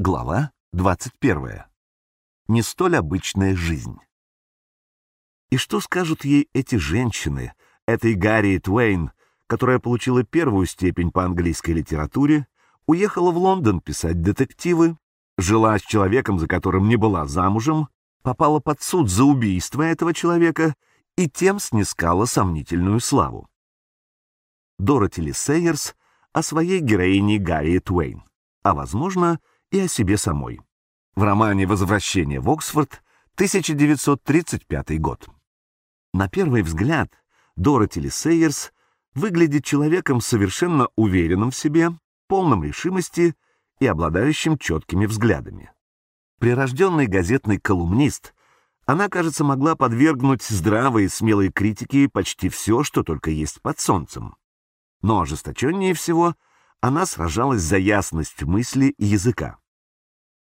Глава 21. Не столь обычная жизнь. И что скажут ей эти женщины, этой Гарри Твейн, которая получила первую степень по английской литературе, уехала в Лондон писать детективы, жила с человеком, за которым не была замужем, попала под суд за убийство этого человека и тем снискала сомнительную славу. Дороти Ли Сейерс о своей героине Гарри Твейн, а, возможно, и о себе самой. В романе «Возвращение в Оксфорд» 1935 год. На первый взгляд Дороти Ли Сейерс выглядит человеком совершенно уверенным в себе, полным решимости и обладающим четкими взглядами. Прирожденный газетный колумнист, она, кажется, могла подвергнуть здравой и смелой критике почти все, что только есть под солнцем. Но ожесточеннее всего она сражалась за ясность мысли и языка.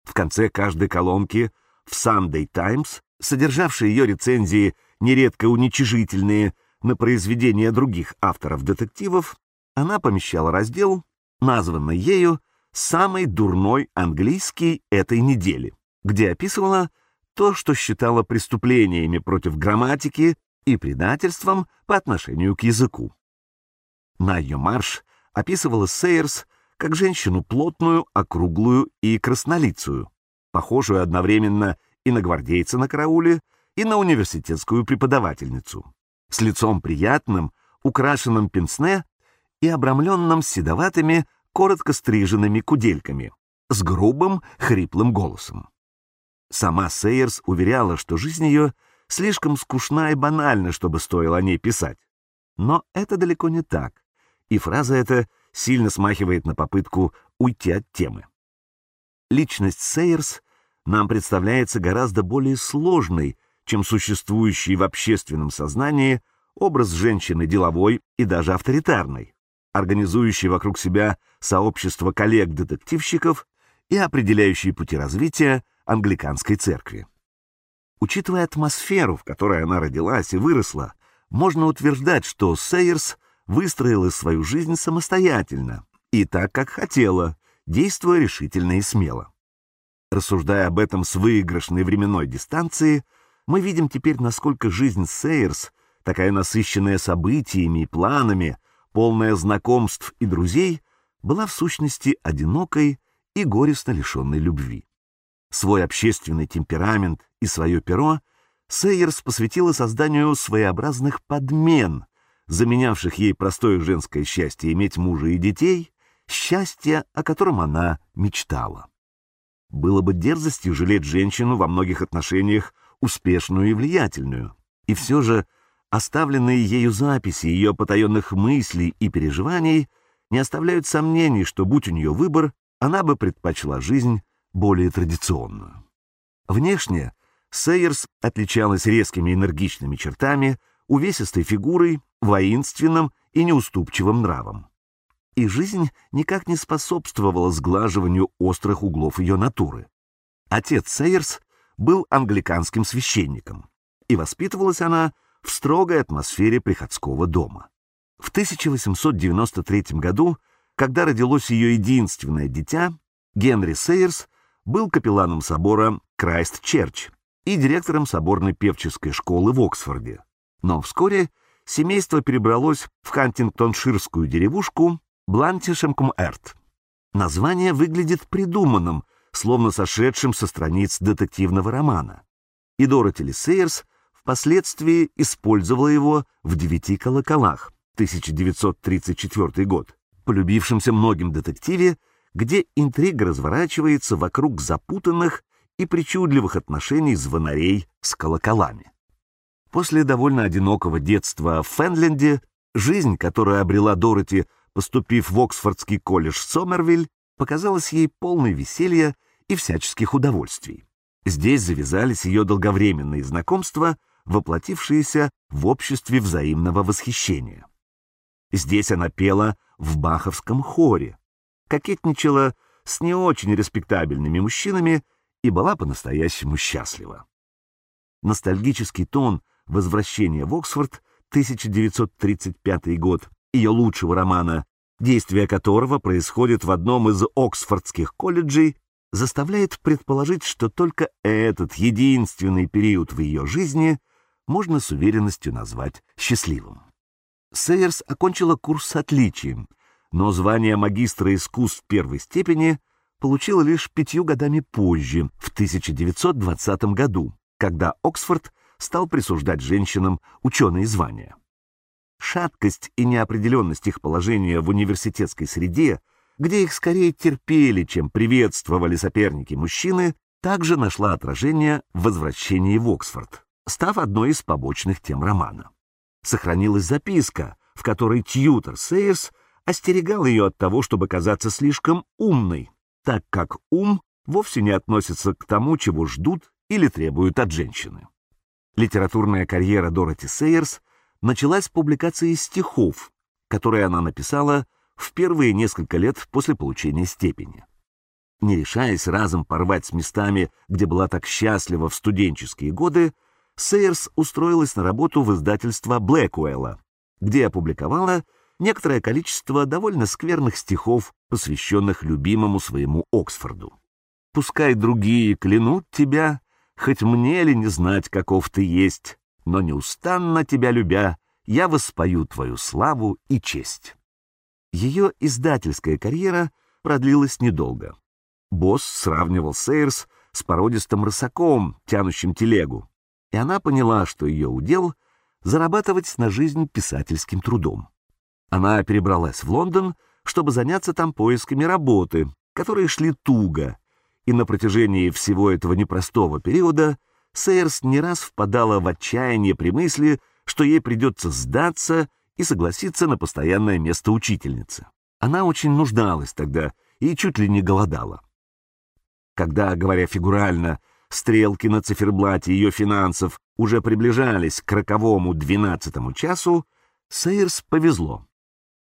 В конце каждой колонки в Sunday Times, содержавшей ее рецензии, нередко уничижительные, на произведения других авторов детективов, она помещала раздел, названный ею «Самый дурной английский этой недели», где описывала то, что считала преступлениями против грамматики и предательством по отношению к языку. На ее марш описывала Сейерс как женщину плотную, округлую и краснолицую, похожую одновременно и на гвардейца на карауле, и на университетскую преподавательницу, с лицом приятным, украшенным пенсне и обрамленным седоватыми, коротко стриженными кудельками, с грубым, хриплым голосом. Сама Сейерс уверяла, что жизнь ее слишком скучна и банальна, чтобы стоило о ней писать. Но это далеко не так, и фраза эта сильно смахивает на попытку уйти от темы. Личность Сейерс нам представляется гораздо более сложной, чем существующий в общественном сознании образ женщины деловой и даже авторитарной, организующей вокруг себя сообщество коллег-детективщиков и определяющей пути развития англиканской церкви. Учитывая атмосферу, в которой она родилась и выросла, можно утверждать, что Сейерс выстроила свою жизнь самостоятельно и так, как хотела, действуя решительно и смело. Рассуждая об этом с выигрышной временной дистанции, мы видим теперь, насколько жизнь Сейерс, такая насыщенная событиями и планами, полная знакомств и друзей, была в сущности одинокой и горестно лишенной любви. Свой общественный темперамент и свое перо Сейерс посвятила созданию своеобразных подмен, заменявших ей простое женское счастье иметь мужа и детей, счастье, о котором она мечтала. Было бы дерзостью жалеть женщину во многих отношениях успешную и влиятельную, и все же оставленные ею записи ее потаенных мыслей и переживаний не оставляют сомнений, что, будь у нее выбор, она бы предпочла жизнь более традиционную. Внешне Сейерс отличалась резкими энергичными чертами, увесистой фигурой, воинственным и неуступчивым нравом. И жизнь никак не способствовала сглаживанию острых углов ее натуры. Отец Сейерс был англиканским священником, и воспитывалась она в строгой атмосфере приходского дома. В 1893 году, когда родилось ее единственное дитя, Генри Сейерс был капелланом собора Крайст-Черч и директором соборной певческой школы в Оксфорде. Но вскоре семейство перебралось в Хантингтонширскую деревушку Блантишем-Кум-Эрт. Название выглядит придуманным, словно сошедшим со страниц детективного романа. И Дороти Ли Сейерс впоследствии использовала его в «Девяти колоколах» 1934 год, полюбившемся многим детективе, где интрига разворачивается вокруг запутанных и причудливых отношений звонарей с колоколами. После довольно одинокого детства в Фенленде жизнь, которую обрела Дороти, поступив в Оксфордский колледж Сомервиль, показалась ей полной веселья и всяческих удовольствий. Здесь завязались ее долговременные знакомства, воплотившиеся в обществе взаимного восхищения. Здесь она пела в баховском хоре, кокетничала с не очень респектабельными мужчинами и была по-настоящему счастлива. Ностальгический тон «Возвращение в Оксфорд» 1935 год ее лучшего романа, действие которого происходит в одном из оксфордских колледжей, заставляет предположить, что только этот единственный период в ее жизни можно с уверенностью назвать счастливым. Сейерс окончила курс с отличием, но звание магистра искусств первой степени получила лишь пятью годами позже, в 1920 году, когда Оксфорд стал присуждать женщинам ученые звания. Шаткость и неопределенность их положения в университетской среде, где их скорее терпели, чем приветствовали соперники-мужчины, также нашла отражение в возвращении в Оксфорд, став одной из побочных тем романа. Сохранилась записка, в которой Тьютор Сейерс остерегал ее от того, чтобы казаться слишком умной, так как ум вовсе не относится к тому, чего ждут или требуют от женщины. Литературная карьера Дороти Сейерс началась с публикации стихов, которые она написала в первые несколько лет после получения степени. Не решаясь разом порвать с местами, где была так счастлива в студенческие годы, Сейерс устроилась на работу в издательство Блэкуэлла, где опубликовала некоторое количество довольно скверных стихов, посвященных любимому своему Оксфорду. «Пускай другие клянут тебя, хоть мне ли не знать, каков ты есть, но неустанно тебя любя, я воспою твою славу и честь. Ее издательская карьера продлилась недолго. Босс сравнивал Сейерс с породистым рысаком, тянущим телегу, и она поняла, что ее удел — зарабатывать на жизнь писательским трудом. Она перебралась в Лондон, чтобы заняться там поисками работы, которые шли туго, и на протяжении всего этого непростого периода Сейерс не раз впадала в отчаяние при мысли, что ей придется сдаться и согласиться на постоянное место учительницы. Она очень нуждалась тогда и чуть ли не голодала. Когда, говоря фигурально, стрелки на циферблате ее финансов уже приближались к роковому двенадцатому часу, Сейерс повезло.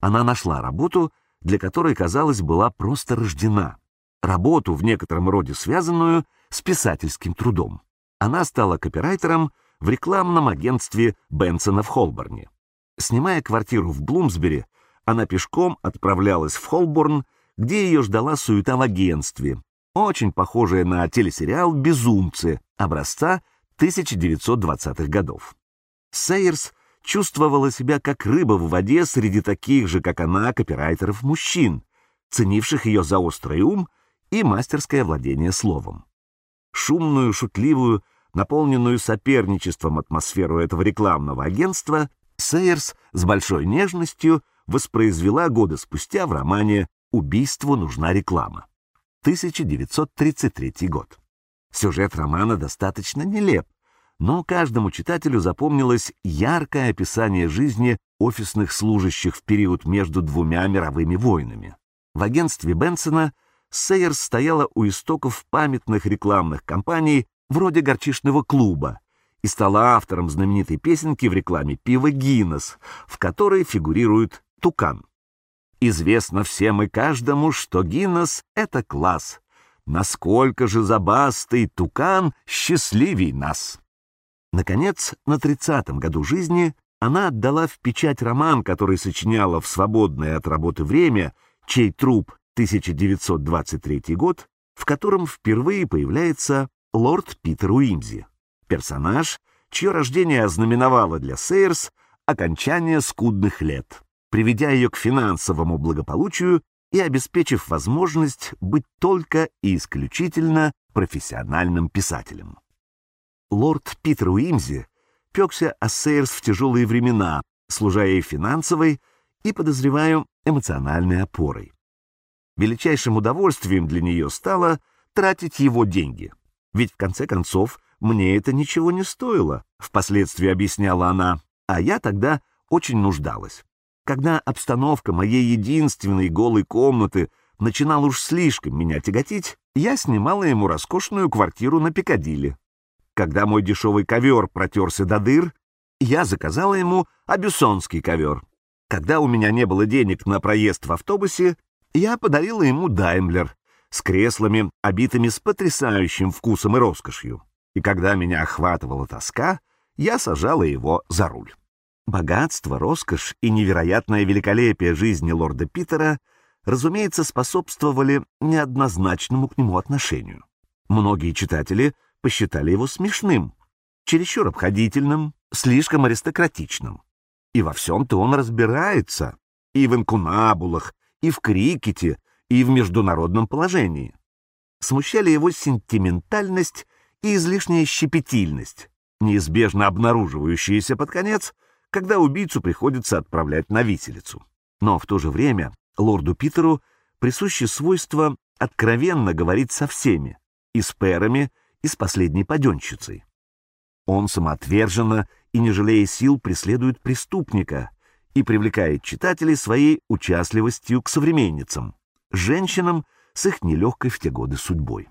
Она нашла работу, для которой, казалось, была просто рождена работу, в некотором роде связанную с писательским трудом. Она стала копирайтером в рекламном агентстве Бенсона в Холборне. Снимая квартиру в Блумсбери, она пешком отправлялась в Холборн, где ее ждала суета в агентстве, очень похожая на телесериал «Безумцы» образца 1920-х годов. Сейерс чувствовала себя как рыба в воде среди таких же, как она, копирайтеров-мужчин, ценивших ее за острый ум и мастерское владение словом. Шумную, шутливую, наполненную соперничеством атмосферу этого рекламного агентства Сейерс с большой нежностью воспроизвела годы спустя в романе «Убийству нужна реклама» 1933 год. Сюжет романа достаточно нелеп, но каждому читателю запомнилось яркое описание жизни офисных служащих в период между двумя мировыми войнами. В агентстве Бенсона Сейерс стояла у истоков памятных рекламных кампаний вроде горчичного клуба и стала автором знаменитой песенки в рекламе пива «Гиннес», в которой фигурирует тукан. Известно всем и каждому, что Гиннес — это класс. Насколько же забастый тукан счастливей нас. Наконец, на тридцатом году жизни она отдала в печать роман, который сочиняла в свободное от работы время, чей труп 1923 год, в котором впервые появляется лорд Питер Уимзи, персонаж, чье рождение ознаменовало для Сейерс окончание скудных лет, приведя ее к финансовому благополучию и обеспечив возможность быть только и исключительно профессиональным писателем. Лорд Питер Уимзи пекся о Сейерс в тяжелые времена, служа ей финансовой и, подозреваю, эмоциональной опорой. Величайшим удовольствием для нее стало тратить его деньги. Ведь, в конце концов, мне это ничего не стоило, впоследствии объясняла она, а я тогда очень нуждалась. Когда обстановка моей единственной голой комнаты начинала уж слишком меня тяготить, я снимала ему роскошную квартиру на Пикадилли. Когда мой дешевый ковер протерся до дыр, я заказала ему абюсонский ковер. Когда у меня не было денег на проезд в автобусе, я подарила ему Даймлер с креслами, обитыми с потрясающим вкусом и роскошью. И когда меня охватывала тоска, я сажала его за руль. Богатство, роскошь и невероятное великолепие жизни лорда Питера разумеется, способствовали неоднозначному к нему отношению. Многие читатели посчитали его смешным, чересчур обходительным, слишком аристократичным. И во всем-то он разбирается, и в инкунабулах, и в крикете, и в международном положении. Смущали его сентиментальность и излишняя щепетильность, неизбежно обнаруживающиеся под конец, когда убийцу приходится отправлять на виселицу. Но в то же время лорду Питеру присуще свойство откровенно говорить со всеми, и с пэрами, и с последней паденщицей. Он самоотверженно и, не жалея сил, преследует преступника и привлекает читателей своей участливостью к современницам, женщинам с их нелегкой в те годы судьбой.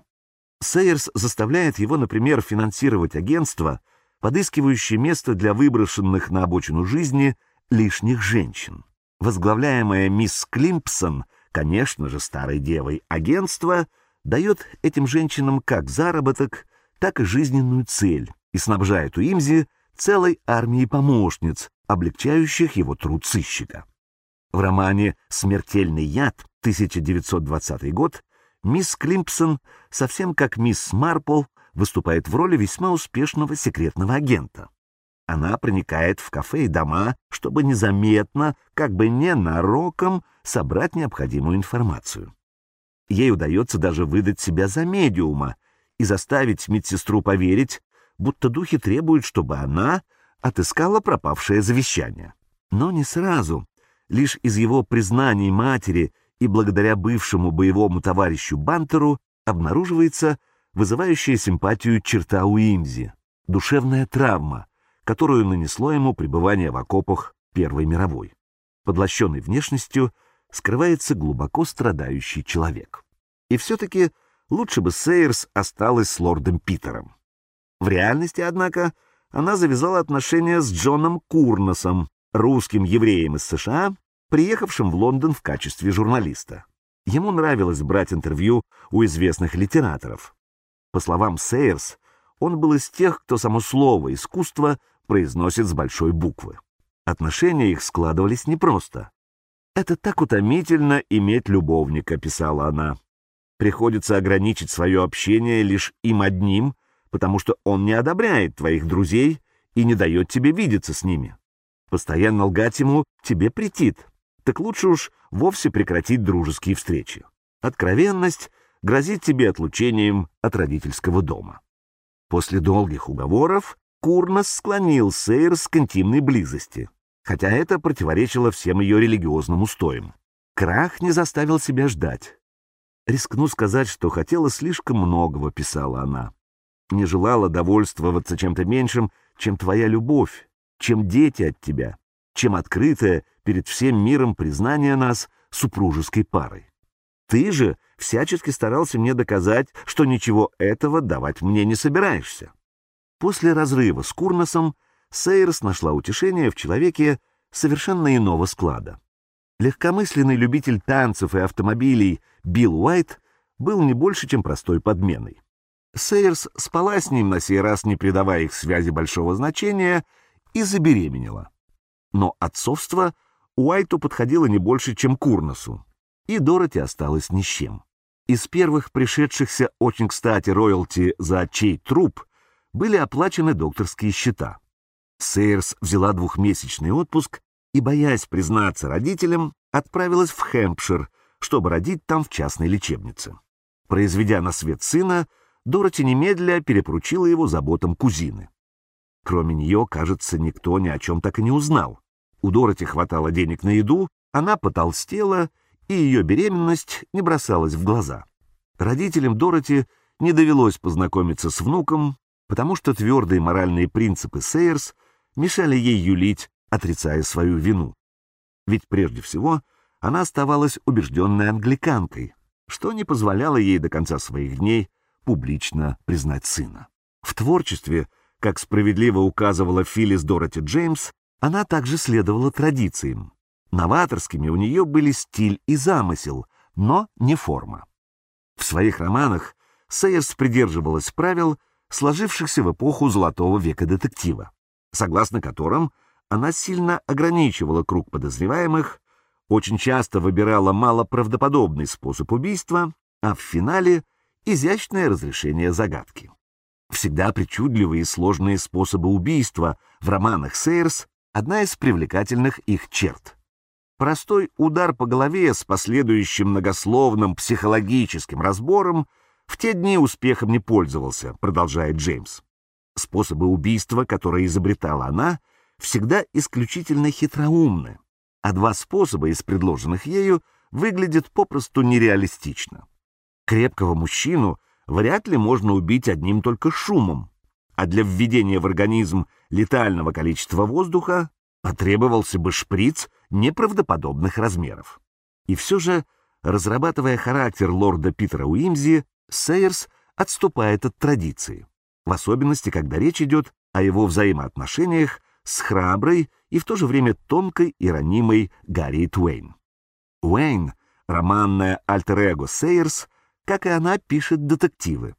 Сейерс заставляет его, например, финансировать агентство, подыскивающее место для выброшенных на обочину жизни лишних женщин. Возглавляемое мисс Климпсон, конечно же, старой девой, агентство дает этим женщинам как заработок, так и жизненную цель и снабжает Уимзи целой армией помощниц, облегчающих его труд сыщика. В романе «Смертельный яд» 1920 год мисс Климпсон, совсем как мисс Марпл, выступает в роли весьма успешного секретного агента. Она проникает в кафе и дома, чтобы незаметно, как бы ненароком, собрать необходимую информацию. Ей удается даже выдать себя за медиума и заставить медсестру поверить, будто духи требуют, чтобы она отыскала пропавшее завещание. Но не сразу. Лишь из его признаний матери и благодаря бывшему боевому товарищу Бантеру обнаруживается вызывающая симпатию черта Уимзи — душевная травма, которую нанесло ему пребывание в окопах Первой мировой. Подлощенный внешностью скрывается глубоко страдающий человек. И все-таки лучше бы Сейерс осталась с лордом Питером. В реальности, однако, она завязала отношения с Джоном Курносом, русским евреем из США, приехавшим в Лондон в качестве журналиста. Ему нравилось брать интервью у известных литераторов. По словам Сейерс, он был из тех, кто само слово «искусство» произносит с большой буквы. Отношения их складывались непросто. «Это так утомительно иметь любовника», — писала она. «Приходится ограничить свое общение лишь им одним, потому что он не одобряет твоих друзей и не дает тебе видеться с ними. Постоянно лгать ему тебе претит, так лучше уж вовсе прекратить дружеские встречи. Откровенность грозит тебе отлучением от родительского дома. После долгих уговоров Курнос склонил Сейрс к интимной близости, хотя это противоречило всем ее религиозным устоям. Крах не заставил себя ждать. Рискну сказать, что хотела слишком многого, писала она не желала довольствоваться чем-то меньшим, чем твоя любовь, чем дети от тебя, чем открытое перед всем миром признание нас супружеской парой. Ты же всячески старался мне доказать, что ничего этого давать мне не собираешься. После разрыва с Курносом Сейрс нашла утешение в человеке совершенно иного склада. Легкомысленный любитель танцев и автомобилей Билл Уайт был не больше, чем простой подменой. Сейерс спала с ним на сей раз, не придавая их связи большого значения, и забеременела. Но отцовство Уайту подходило не больше, чем Курносу, и Дороти осталась ни с чем. Из первых пришедшихся очень кстати роялти за чей труп были оплачены докторские счета. Сейерс взяла двухмесячный отпуск и, боясь признаться родителям, отправилась в Хэмпшир, чтобы родить там в частной лечебнице. Произведя на свет сына, Дороти немедля перепоручила его заботам кузины. Кроме нее, кажется, никто ни о чем так и не узнал. У Дороти хватало денег на еду, она потолстела, и ее беременность не бросалась в глаза. Родителям Дороти не довелось познакомиться с внуком, потому что твердые моральные принципы Сейерс мешали ей юлить, отрицая свою вину. Ведь прежде всего она оставалась убежденной англиканкой, что не позволяло ей до конца своих дней публично признать сына. В творчестве, как справедливо указывала Филлис Дороти Джеймс, она также следовала традициям. Новаторскими у нее были стиль и замысел, но не форма. В своих романах Сейерс придерживалась правил, сложившихся в эпоху Золотого века детектива, согласно которым она сильно ограничивала круг подозреваемых, очень часто выбирала малоправдоподобный способ убийства, а в финале — изящное разрешение загадки. Всегда причудливые и сложные способы убийства в романах Сейерс — одна из привлекательных их черт. Простой удар по голове с последующим многословным психологическим разбором в те дни успехом не пользовался, продолжает Джеймс. Способы убийства, которые изобретала она, всегда исключительно хитроумны, а два способа из предложенных ею выглядят попросту нереалистично. Крепкого мужчину вряд ли можно убить одним только шумом, а для введения в организм летального количества воздуха потребовался бы шприц неправдоподобных размеров. И все же, разрабатывая характер лорда Питера Уимзи, Сейерс отступает от традиции, в особенности, когда речь идет о его взаимоотношениях с храброй и в то же время тонкой и ранимой Гарри Уэйн. Уэйн, романная альтер-эго Сейерс, как и она, пишет детективы.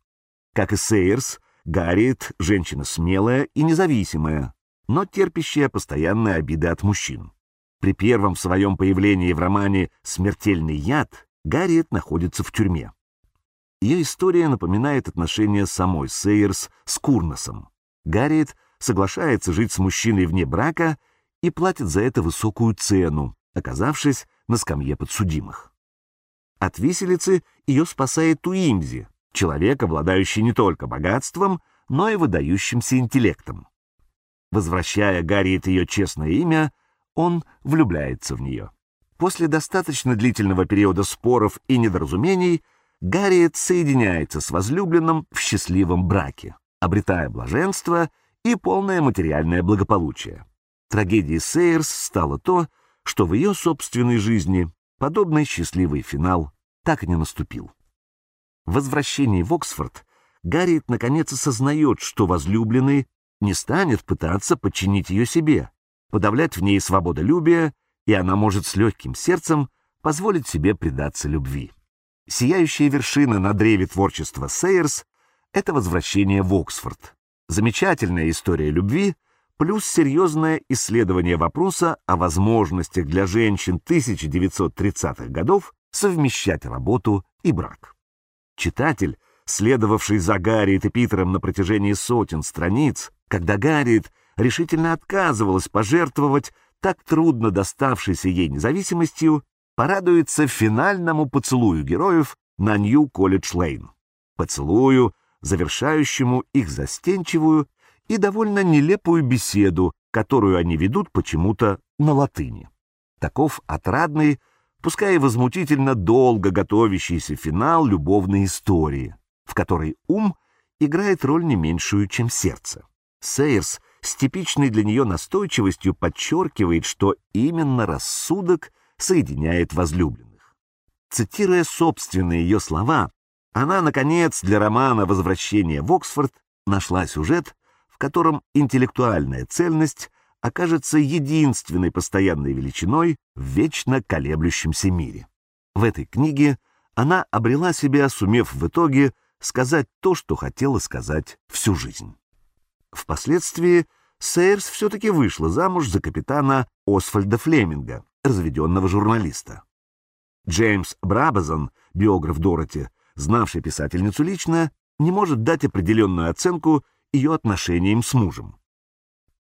Как и Сейерс, Гарриет — женщина смелая и независимая, но терпящая постоянные обиды от мужчин. При первом своем появлении в романе «Смертельный яд» Гарриет находится в тюрьме. Ее история напоминает отношения самой Сейерс с Курносом. Гарриет соглашается жить с мужчиной вне брака и платит за это высокую цену, оказавшись на скамье подсудимых. От виселицы ее спасает Уимзи, человек, обладающий не только богатством, но и выдающимся интеллектом. Возвращая Гарриет ее честное имя, он влюбляется в нее. После достаточно длительного периода споров и недоразумений Гарриет соединяется с возлюбленным в счастливом браке, обретая блаженство и полное материальное благополучие. Трагедией Сейерс стало то, что в ее собственной жизни подобный счастливый финал так и не наступил. В возвращении в Оксфорд Гарриет наконец осознает, что возлюбленный не станет пытаться подчинить ее себе, подавлять в ней свободолюбие, и она может с легким сердцем позволить себе предаться любви. Сияющая вершина на древе творчества Сейерс — это возвращение в Оксфорд. Замечательная история любви плюс серьезное исследование вопроса о возможностях для женщин 1930-х годов совмещать работу и брак. Читатель, следовавший за Гарриет и Питером на протяжении сотен страниц, когда Гарриет решительно отказывалась пожертвовать так трудно доставшейся ей независимостью, порадуется финальному поцелую героев на Нью-Колледж-Лейн. Поцелую, завершающему их застенчивую и довольно нелепую беседу, которую они ведут почему-то на латыни. Таков отрадный, пускай и возмутительно долго готовящийся финал любовной истории, в которой ум играет роль не меньшую, чем сердце. Сейерс с типичной для нее настойчивостью подчеркивает, что именно рассудок — соединяет возлюбленных. Цитируя собственные ее слова, она, наконец, для романа «Возвращение в Оксфорд» нашла сюжет, в котором интеллектуальная цельность окажется единственной постоянной величиной в вечно колеблющемся мире. В этой книге она обрела себя, сумев в итоге сказать то, что хотела сказать всю жизнь. Впоследствии Сейерс все-таки вышла замуж за капитана Освальда Флеминга, разведенного журналиста. Джеймс Брабазон, биограф Дороти, знавший писательницу лично, не может дать определенную оценку ее отношениям с мужем.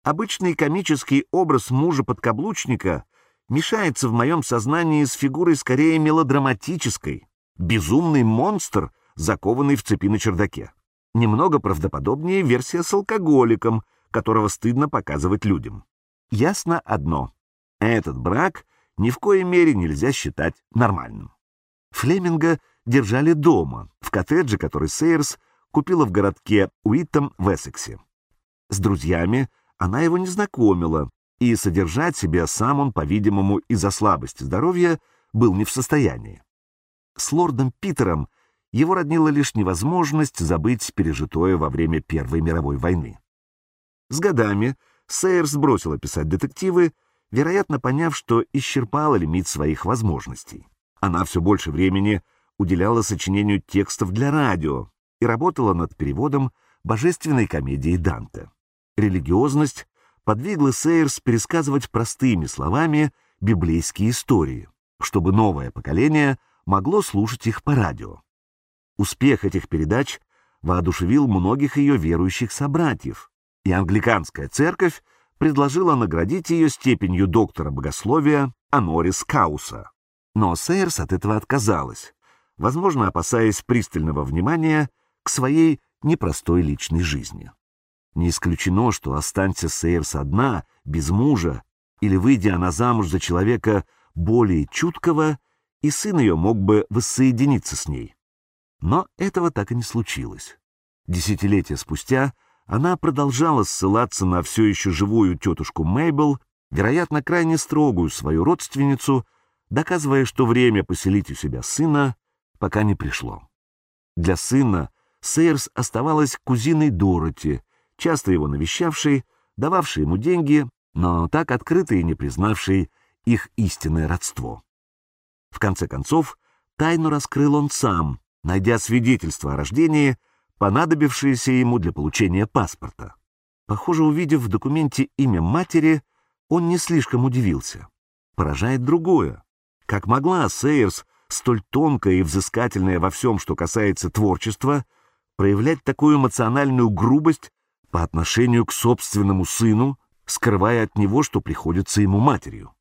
Обычный комический образ мужа-подкаблучника мешается в моем сознании с фигурой скорее мелодраматической, безумный монстр, закованный в цепи на чердаке. Немного правдоподобнее версия с алкоголиком, которого стыдно показывать людям. Ясно одно. Этот брак ни в коей мере нельзя считать нормальным. Флеминга держали дома, в коттедже, который Сейерс купила в городке Уиттом в Эссексе. С друзьями она его не знакомила, и содержать себя сам он, по-видимому, из-за слабости здоровья был не в состоянии. С лордом Питером его роднила лишь невозможность забыть пережитое во время Первой мировой войны. С годами Сейерс бросила писать детективы вероятно, поняв, что исчерпала лимит своих возможностей. Она все больше времени уделяла сочинению текстов для радио работала над переводом божественной комедии Данте. Религиозность подвигла Сейерс пересказывать простыми словами библейские истории, чтобы новое поколение могло слушать их по радио. Успех этих передач воодушевил многих ее верующих собратьев, и англиканская церковь предложила наградить ее степенью доктора богословия Анорис Кауса. Но Сейерс от этого отказалась, возможно, опасаясь пристального внимания к своей непростой личной жизни. Не исключено, что останься Сейерс одна, без мужа, или выйдя она замуж за человека более чуткого, и сын ее мог бы воссоединиться с ней. Но этого так и не случилось. Десятилетия спустя она продолжала ссылаться на все еще живую тетушку Мейбл, вероятно, крайне строгую свою родственницу, доказывая, что время поселить у себя сына пока не пришло. Для сына Сейерс оставалась кузиной Дороти, часто его навещавшей, дававшей ему деньги, но так открыто и не признавшей их истинное родство. В конце концов, тайну раскрыл он сам, найдя свидетельство о рождении, понадобившееся ему для получения паспорта. Похоже, увидев в документе имя матери, он не слишком удивился. Поражает другое. Как могла Сейерс, столь тонкая и взыскательная во всем, что касается творчества, проявлять такую эмоциональную грубость по отношению к собственному сыну, скрывая от него, что приходится ему матерью.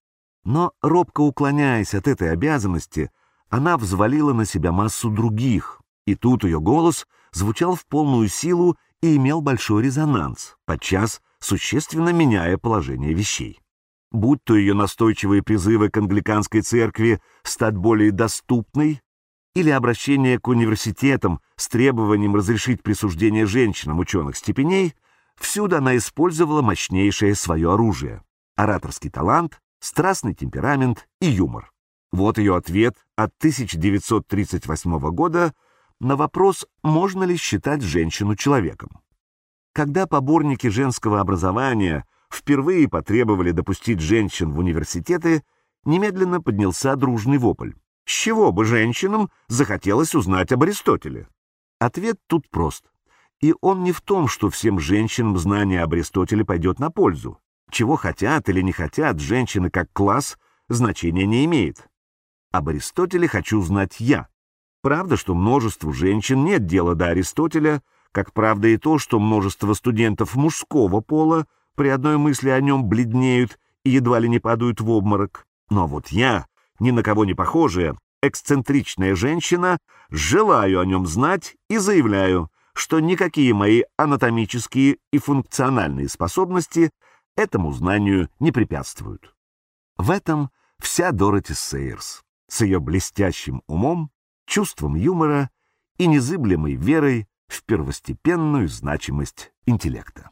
Но, робко уклоняясь от этой обязанности, она взвалила на себя массу других, и тут ее голос звучал в полную силу и имел большой резонанс, подчас существенно меняя положение вещей. Будь то ее настойчивые призывы к англиканской церкви стать более доступной, или обращение к университетам с требованием разрешить присуждение женщинам ученых степеней, всюду она использовала мощнейшее свое оружие — ораторский талант, страстный темперамент и юмор. Вот ее ответ от 1938 года на вопрос, можно ли считать женщину человеком. Когда поборники женского образования впервые потребовали допустить женщин в университеты, немедленно поднялся дружный вопль. С чего бы женщинам захотелось узнать об Аристотеле? Ответ тут прост. И он не в том, что всем женщинам знание об Аристотеле пойдет на пользу. Чего хотят или не хотят женщины как класс, значения не имеет. Об Аристотеле хочу знать я. Правда, что множеству женщин нет дела до Аристотеля, как правда и то, что множество студентов мужского пола при одной мысли о нем бледнеют и едва ли не падают в обморок. Но вот я, ни на кого не похожая, эксцентричная женщина, желаю о нем знать и заявляю, что никакие мои анатомические и функциональные способности этому знанию не препятствуют. В этом вся Дороти Сейерс с ее блестящим умом, чувством юмора и незыблемой верой в первостепенную значимость интеллекта.